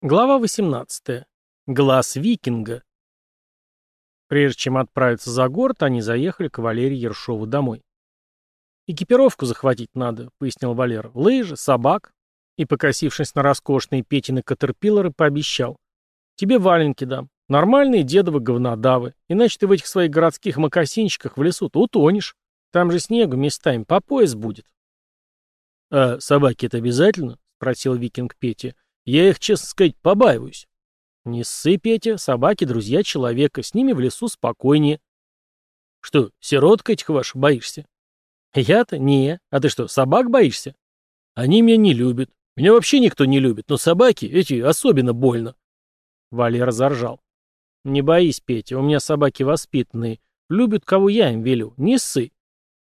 Глава 18. Глаз викинга. Прежде чем отправиться за город, они заехали к Валерии Ершову домой. «Экипировку захватить надо», — пояснил Валер, «Лыжи, собак». И, покосившись на роскошные петины катерпиллеры, пообещал. «Тебе валенки дам. Нормальные дедовы говнодавы. Иначе ты в этих своих городских мокасинчиках в лесу-то утонешь. Там же снегу местами по пояс будет». «А собаки это обязательно?» — спросил викинг Петя. — я их, честно сказать, побаиваюсь. Не ссы, Петя, собаки — друзья человека, с ними в лесу спокойнее. Что, сиротка этих ваших боишься? Я-то не. А ты что, собак боишься? Они меня не любят. Меня вообще никто не любит, но собаки эти особенно больно. Валера заржал. Не боись, Петя, у меня собаки воспитанные. Любят, кого я им велю. Не ссы.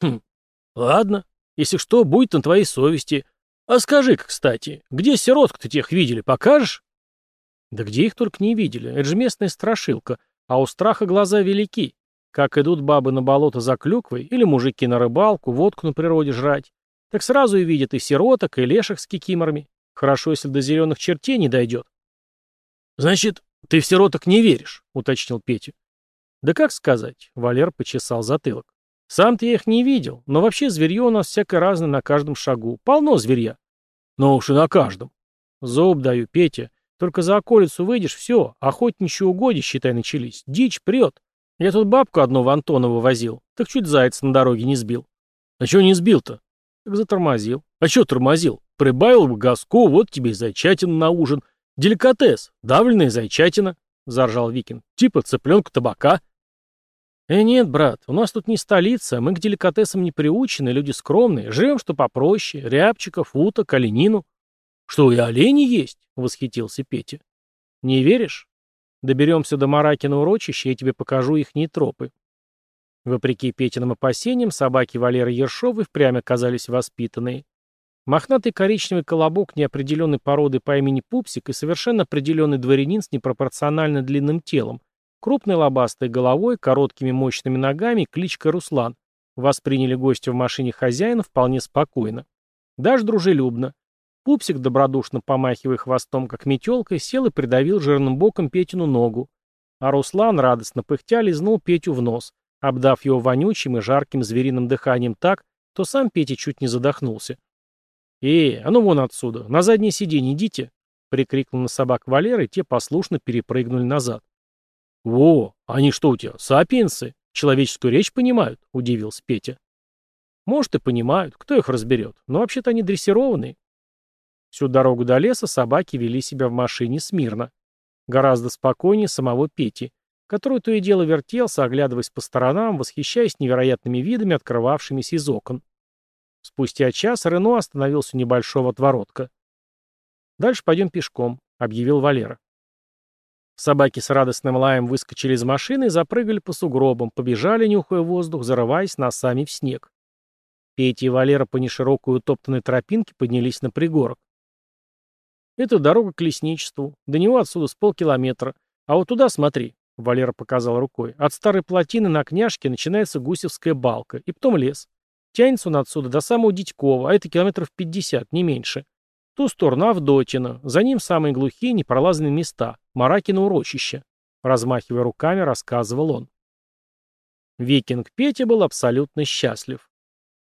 Хм, ладно. Если что, будет на твоей совести. А скажи-ка, кстати, где сироток-то тех видели, покажешь? Да где их только не видели, это же местная страшилка, а у страха глаза велики. Как идут бабы на болото за клюквой или мужики на рыбалку, водку на природе жрать, так сразу и видят и сироток, и леших с кикиморами. Хорошо, если до зеленых чертей не дойдет. Значит, ты в сироток не веришь, уточнил Петя. Да как сказать, Валер почесал затылок. Сам-то я их не видел, но вообще зверье у нас всякое разное на каждом шагу. Полно зверья. Но уж и на каждом. Зоб даю, Петя. Только за околицу выйдешь, все, охотничьи а угодья, считай, начались. Дичь прет. Я тут бабку одного Антонова возил, так чуть заяц на дороге не сбил. А чего не сбил-то? Так затормозил. А чего тормозил? Прибавил бы газку, вот тебе и зайчатина на ужин. Деликатес, давленная зайчатина, — заржал Викин. Типа цыпленка табака. «Э, нет, брат, у нас тут не столица, мы к деликатесам не приучены, люди скромные, живем что попроще, рябчиков, уток, калинину. «Что, и олени есть?» — восхитился Петя. «Не веришь? Доберемся до Маракина урочища, я тебе покажу ихние тропы». Вопреки Петиным опасениям, собаки Валеры Ершовой впрямь оказались воспитанные. Мохнатый коричневый колобок неопределенной породы по имени Пупсик и совершенно определенный дворянин с непропорционально длинным телом, Крупной лобастой головой, короткими мощными ногами, кличка Руслан. Восприняли гостя в машине хозяина вполне спокойно. Даже дружелюбно. Пупсик, добродушно помахивая хвостом, как метелкой, сел и придавил жирным боком Петину ногу. А Руслан, радостно пыхтя, лизнул Петю в нос, обдав его вонючим и жарким звериным дыханием так, то сам Петя чуть не задохнулся. «Эй, а ну вон отсюда, на заднее сиденье идите!» — прикрикнул на собак Валера, и те послушно перепрыгнули назад. «Во, они что у тебя, сапиенсы? Человеческую речь понимают?» — удивился Петя. «Может, и понимают, кто их разберет, но вообще-то они дрессированные». Всю дорогу до леса собаки вели себя в машине смирно. Гораздо спокойнее самого Пети, который то и дело вертелся, оглядываясь по сторонам, восхищаясь невероятными видами, открывавшимися из окон. Спустя час Рено остановился у небольшого отворотка. «Дальше пойдем пешком», — объявил Валера. Собаки с радостным лаем выскочили из машины и запрыгали по сугробам, побежали, нюхая воздух, зарываясь носами в снег. Петя и Валера по неширокой утоптанной тропинке поднялись на пригорок. Это дорога к лесничеству. До него отсюда с полкилометра. А вот туда смотри, — Валера показал рукой. От старой плотины на Княжке начинается Гусевская балка, и потом лес. Тянется он отсюда до самого Дитькова, а это километров пятьдесят, не меньше. Ту сторону Авдотина, за ним самые глухие непролазные места. Маракино урочище», — размахивая руками, рассказывал он. Викинг Петя был абсолютно счастлив.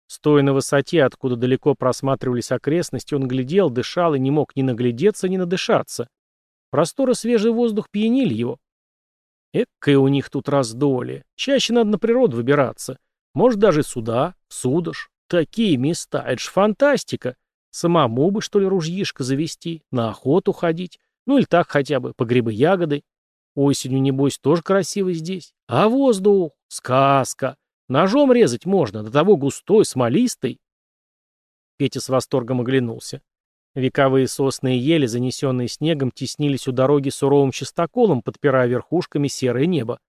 Стоя на высоте, откуда далеко просматривались окрестности, он глядел, дышал и не мог ни наглядеться, ни надышаться. Простор и свежий воздух пьянили его. Эккое у них тут раздолье. Чаще надо на природу выбираться. Может, даже сюда, в Такие места, это ж фантастика. Самому бы, что ли, ружьишко завести, на охоту ходить. Ну или так хотя бы, погребы ягоды. Осенью, небось, тоже красиво здесь. А воздух — сказка. Ножом резать можно, до того густой, смолистый. Петя с восторгом оглянулся. Вековые сосны и ели, занесенные снегом, теснились у дороги суровым частоколом, подпирая верхушками серое небо.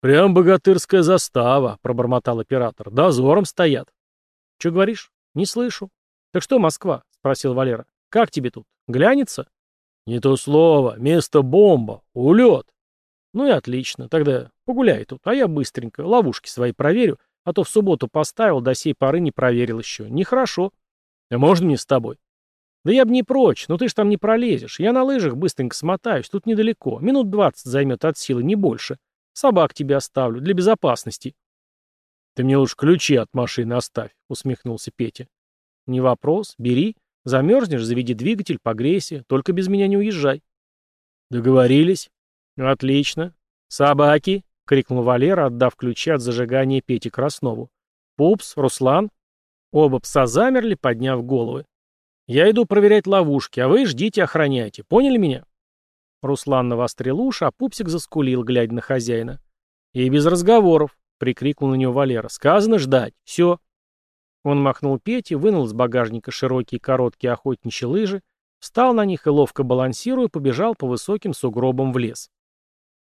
«Прям богатырская застава», — пробормотал оператор. «Дозором стоят». «Че говоришь? Не слышу». «Так что Москва?» — спросил Валера. Как тебе тут? Глянется? Не то слово. Место бомба. Улет. Ну и отлично. Тогда погуляй тут, а я быстренько ловушки свои проверю, а то в субботу поставил, до сей поры не проверил еще. Нехорошо. А можно мне с тобой? Да я бы не прочь, но ты ж там не пролезешь. Я на лыжах быстренько смотаюсь, тут недалеко. Минут двадцать займет от силы, не больше. Собак тебе оставлю, для безопасности. Ты мне лучше ключи от машины оставь, усмехнулся Петя. Не вопрос, бери. Замерзнешь, заведи двигатель, погрейся. Только без меня не уезжай. Договорились. Отлично. Собаки, — крикнул Валера, отдав ключи от зажигания Пете Краснову. «Пупс, Руслан!» Оба пса замерли, подняв головы. «Я иду проверять ловушки, а вы ждите, охраняйте. Поняли меня?» Руслан навострил уши, а пупсик заскулил, глядя на хозяина. «И без разговоров!» — прикрикнул на него Валера. «Сказано ждать. Все!» Он махнул Пете, вынул из багажника широкие короткие охотничьи лыжи, встал на них и, ловко балансируя, побежал по высоким сугробам в лес.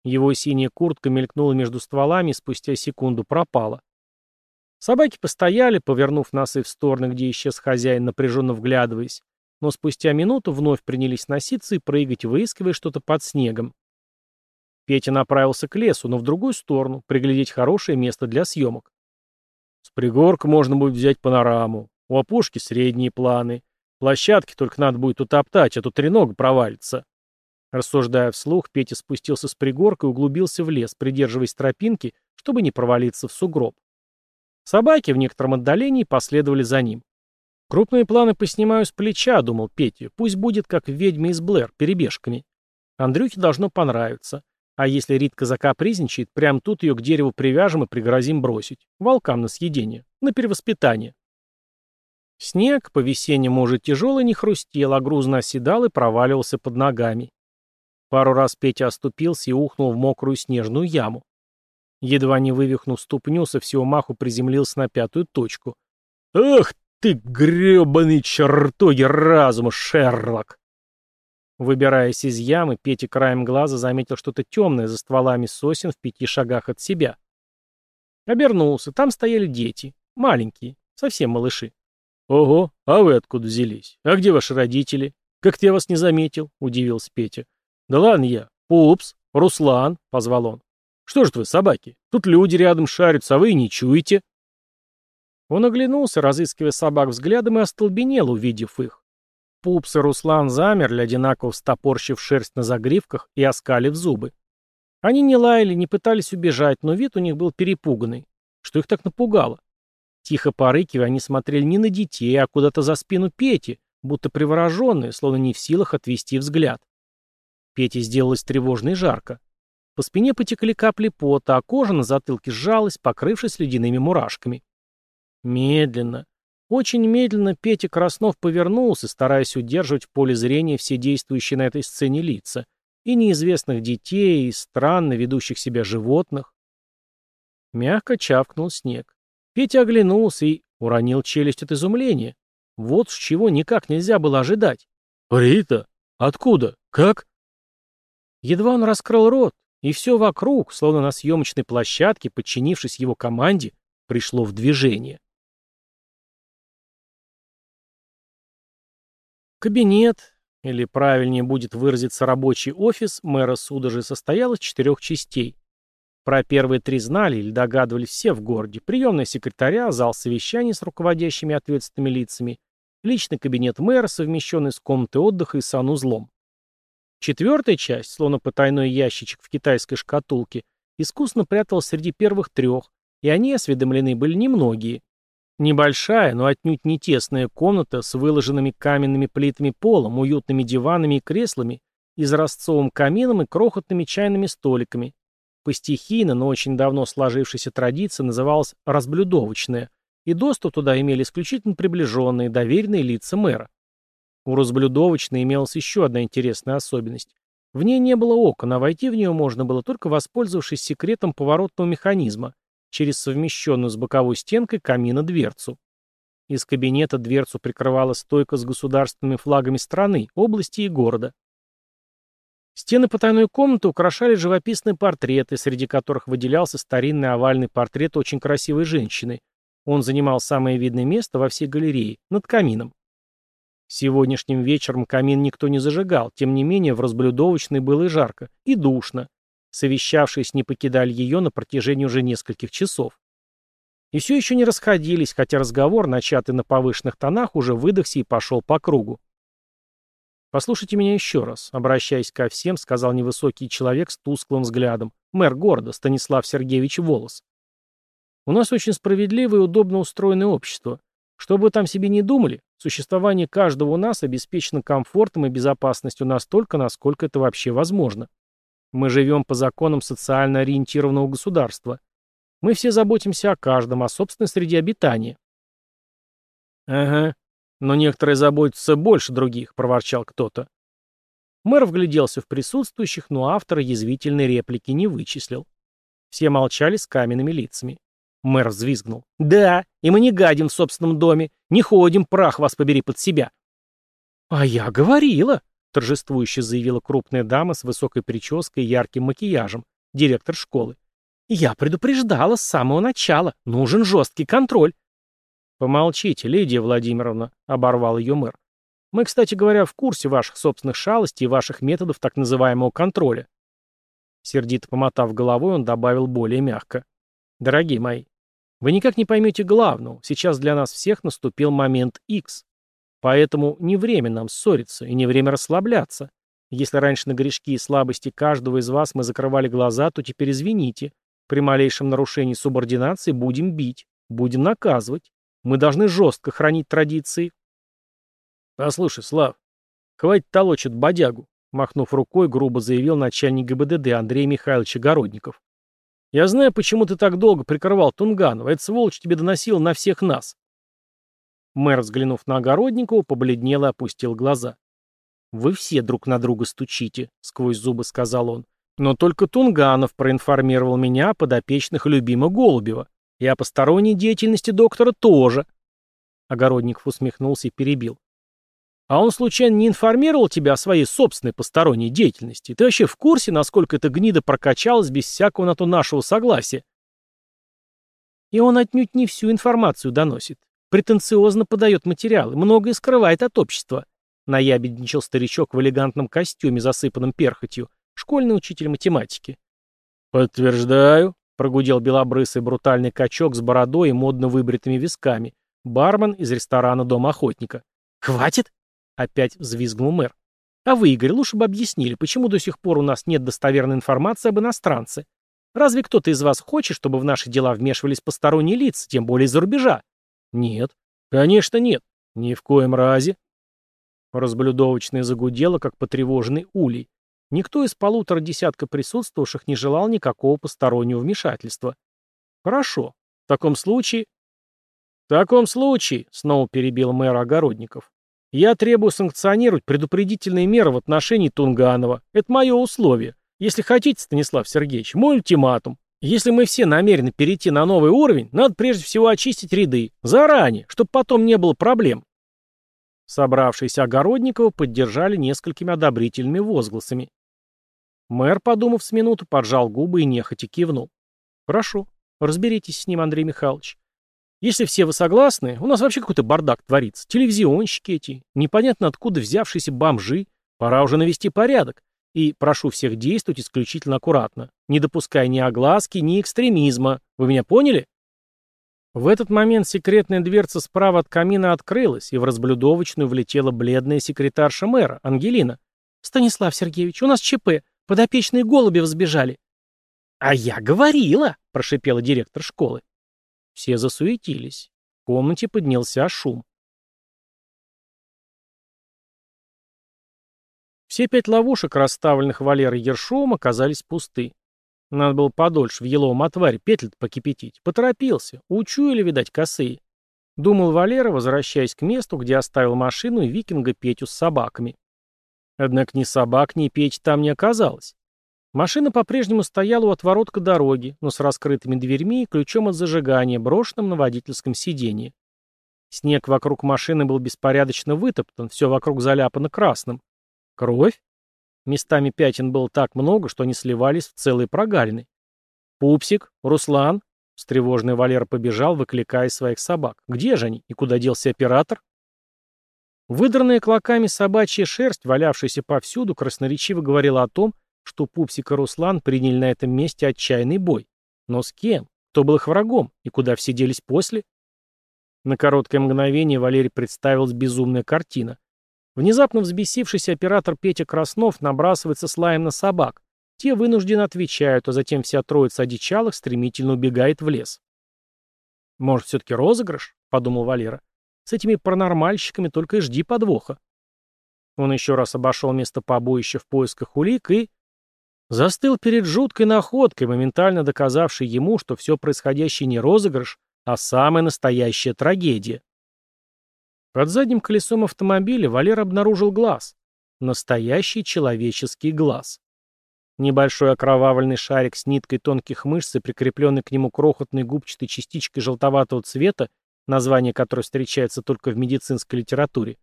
Его синяя куртка мелькнула между стволами и спустя секунду пропала. Собаки постояли, повернув носы в стороны, где исчез хозяин, напряженно вглядываясь, но спустя минуту вновь принялись носиться и прыгать, выискивая что-то под снегом. Петя направился к лесу, но в другую сторону, приглядеть хорошее место для съемок. С пригорка можно будет взять панораму. У опушки средние планы. Площадки только надо будет утоптать, а то тренога провалится. Рассуждая вслух, Петя спустился с пригорка и углубился в лес, придерживаясь тропинки, чтобы не провалиться в сугроб. Собаки в некотором отдалении последовали за ним. «Крупные планы поснимаю с плеча», — думал Петя. «Пусть будет, как ведьма из Блэр, перебежками. Андрюхе должно понравиться. А если Ритка закапризничает, прям тут ее к дереву привяжем и пригрозим бросить. Волкам на съедение. На перевоспитание. Снег, по-весеннему уже тяжелый, не хрустел, а грузно оседал и проваливался под ногами. Пару раз Петя оступился и ухнул в мокрую снежную яму. Едва не вывихнув ступню, со всего маху приземлился на пятую точку. «Эх ты, гребаный чертоги разума, Шерлок!» Выбираясь из ямы, Петя краем глаза заметил что-то темное за стволами сосен в пяти шагах от себя. Обернулся, там стояли дети, маленькие, совсем малыши. «Ого, а вы откуда взялись? А где ваши родители? Как-то я вас не заметил», — удивился Петя. «Да ладно я. Пупс, Руслан», — позвал он. «Что ж вы, собаки? Тут люди рядом шарятся, а вы и не чуете». Он оглянулся, разыскивая собак взглядом, и остолбенел, увидев их. Пупс и Руслан замерли, одинаково встопорщив шерсть на загривках и оскалив зубы. Они не лаяли, не пытались убежать, но вид у них был перепуганный. Что их так напугало? Тихо порыкивая, они смотрели не на детей, а куда-то за спину Пети, будто привороженные, словно не в силах отвести взгляд. Пете сделалось тревожно и жарко. По спине потекли капли пота, а кожа на затылке сжалась, покрывшись ледяными мурашками. Медленно, очень медленно Петя Краснов повернулся, стараясь удерживать в поле зрения все действующие на этой сцене лица. И неизвестных детей, и странно ведущих себя животных. Мягко чавкнул снег. Петя оглянулся и уронил челюсть от изумления. Вот с чего никак нельзя было ожидать. «Рита? Откуда? Как?» Едва он раскрыл рот, и все вокруг, словно на съемочной площадке, подчинившись его команде, пришло в движение. Кабинет, или правильнее будет выразиться рабочий офис, мэра суда же состоял из четырех частей. Про первые три знали или догадывались все в городе. Приемная секретаря, зал совещаний с руководящими ответственными лицами, личный кабинет мэра, совмещенный с комнатой отдыха и санузлом. Четвертая часть, словно потайной ящичек в китайской шкатулке, искусно пряталась среди первых трех, и они осведомлены были немногие. Небольшая, но отнюдь не тесная комната с выложенными каменными плитами полом, уютными диванами и креслами, изразцовым камином и крохотными чайными столиками. По стихийно, но очень давно сложившейся традиции называлась «разблюдовочная», и доступ туда имели исключительно приближенные, доверенные лица мэра. У разблюдовочной имелась еще одна интересная особенность. В ней не было окон, а войти в нее можно было только воспользовавшись секретом поворотного механизма, через совмещенную с боковой стенкой камина дверцу. Из кабинета дверцу прикрывала стойка с государственными флагами страны, области и города. Стены потайной комнаты украшали живописные портреты, среди которых выделялся старинный овальный портрет очень красивой женщины. Он занимал самое видное место во всей галерее, над камином. Сегодняшним вечером камин никто не зажигал, тем не менее в разблюдовочной было и жарко, и душно, Совещавшись, не покидали ее на протяжении уже нескольких часов. И все еще не расходились, хотя разговор, начатый на повышенных тонах, уже выдохся и пошел по кругу. «Послушайте меня еще раз», — обращаясь ко всем, сказал невысокий человек с тусклым взглядом, мэр города Станислав Сергеевич Волос. «У нас очень справедливое и удобно устроенное общество. Что бы вы там себе не думали, существование каждого у нас обеспечено комфортом и безопасностью настолько, насколько это вообще возможно. Мы живем по законам социально ориентированного государства. Мы все заботимся о каждом, о собственной среде обитания. «Ага, но некоторые заботятся больше других», — проворчал кто-то. Мэр вгляделся в присутствующих, но автор язвительной реплики не вычислил. Все молчали с каменными лицами. Мэр взвизгнул. «Да, и мы не гадим в собственном доме, не ходим, прах вас побери под себя». «А я говорила», торжествующе заявила крупная дама с высокой прической и ярким макияжем, директор школы. «Я предупреждала с самого начала. Нужен жесткий контроль». «Помолчите, Лидия Владимировна», — оборвал ее мэр. «Мы, кстати говоря, в курсе ваших собственных шалостей и ваших методов так называемого контроля». Сердито помотав головой, он добавил более мягко. «Дорогие мои, вы никак не поймете главного. Сейчас для нас всех наступил момент X. Поэтому не время нам ссориться и не время расслабляться. Если раньше на грешки и слабости каждого из вас мы закрывали глаза, то теперь извините. При малейшем нарушении субординации будем бить, будем наказывать. Мы должны жестко хранить традиции. А Послушай, Слав, хватит толочь от бодягу, махнув рукой, грубо заявил начальник ГБДД Андрей Михайлович Огородников. Я знаю, почему ты так долго прикрывал Тунганова. Этот сволочь тебе доносил на всех нас. Мэр, взглянув на Огородникова, побледнел и опустил глаза. «Вы все друг на друга стучите», — сквозь зубы сказал он. «Но только Тунганов проинформировал меня о подопечных любима Голубева. И о посторонней деятельности доктора тоже». Огородников усмехнулся и перебил. «А он, случайно, не информировал тебя о своей собственной посторонней деятельности? Ты вообще в курсе, насколько эта гнида прокачалась без всякого на то нашего согласия?» И он отнюдь не всю информацию доносит. Претенциозно подает материалы, многое скрывает от общества. Наябедничал старичок в элегантном костюме, засыпанном перхотью, школьный учитель математики. «Подтверждаю», — прогудел белобрысый брутальный качок с бородой и модно выбритыми висками, бармен из ресторана «Дом охотника». «Хватит?» — опять взвизгнул мэр. «А вы, Игорь, лучше бы объяснили, почему до сих пор у нас нет достоверной информации об иностранце? Разве кто-то из вас хочет, чтобы в наши дела вмешивались посторонние лица, тем более из-за рубежа?» Нет. Конечно, нет. Ни в коем разе. Разблюдовочное загудело, как потревоженный улей. Никто из полутора десятка присутствовавших не желал никакого постороннего вмешательства. Хорошо. В таком случае... В таком случае, снова перебил мэр Огородников, я требую санкционировать предупредительные меры в отношении Тунганова. Это мое условие. Если хотите, Станислав Сергеевич, мой ультиматум. Если мы все намерены перейти на новый уровень, надо прежде всего очистить ряды, заранее, чтобы потом не было проблем. Собравшиеся Огородникова поддержали несколькими одобрительными возгласами. Мэр, подумав с минуту, поджал губы и нехотя кивнул. «Хорошо, разберитесь с ним, Андрей Михайлович. Если все вы согласны, у нас вообще какой-то бардак творится. Телевизионщики эти, непонятно откуда взявшиеся бомжи. Пора уже навести порядок. И прошу всех действовать исключительно аккуратно, не допуская ни огласки, ни экстремизма. Вы меня поняли? В этот момент секретная дверца справа от камина открылась, и в разблюдовочную влетела бледная секретарша мэра, Ангелина. «Станислав Сергеевич, у нас ЧП. Подопечные голуби взбежали». «А я говорила!» — прошипела директор школы. Все засуетились. В комнате поднялся шум. Все пять ловушек, расставленных Валерой Ершовым, оказались пусты. Надо было подольше в еловом отваре петель покипятить. Поторопился. Учуяли, видать, косые. Думал Валера, возвращаясь к месту, где оставил машину и викинга Петю с собаками. Однако ни собак, ни Петь там не оказалось. Машина по-прежнему стояла у отворотка дороги, но с раскрытыми дверьми и ключом от зажигания, брошенным на водительском сиденье. Снег вокруг машины был беспорядочно вытоптан, все вокруг заляпано красным. Кровь? Местами пятен было так много, что они сливались в целые прогалины. «Пупсик! Руслан!» Встревоженный Валера побежал, выкликая своих собак. «Где же они? И куда делся оператор?» Выдранная клоками собачья шерсть, валявшаяся повсюду, красноречиво говорила о том, что Пупсик и Руслан приняли на этом месте отчаянный бой. Но с кем? Кто был их врагом? И куда все делись после? На короткое мгновение Валерий представилась безумная картина. Внезапно взбесившийся оператор Петя Краснов набрасывается с лаем на собак. Те вынуждены отвечают, а затем вся троица одичалых стремительно убегает в лес. «Может, все-таки розыгрыш?» — подумал Валера. «С этими паранормальщиками только и жди подвоха». Он еще раз обошел место побоища в поисках улик и... Застыл перед жуткой находкой, моментально доказавшей ему, что все происходящее не розыгрыш, а самая настоящая трагедия. Под задним колесом автомобиля Валер обнаружил глаз. Настоящий человеческий глаз. Небольшой окровавленный шарик с ниткой тонких мышц и прикрепленный к нему крохотной губчатой частичкой желтоватого цвета, название которой встречается только в медицинской литературе,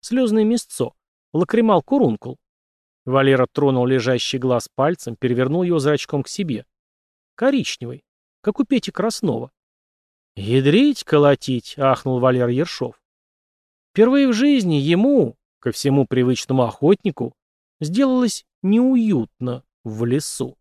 слезное мясцо, лакримал курункул. Валера тронул лежащий глаз пальцем, перевернул его зрачком к себе. Коричневый, как у Пети Краснова. «Ядрить, колотить!» — ахнул Валер Ершов. Впервые в жизни ему, ко всему привычному охотнику, сделалось неуютно в лесу.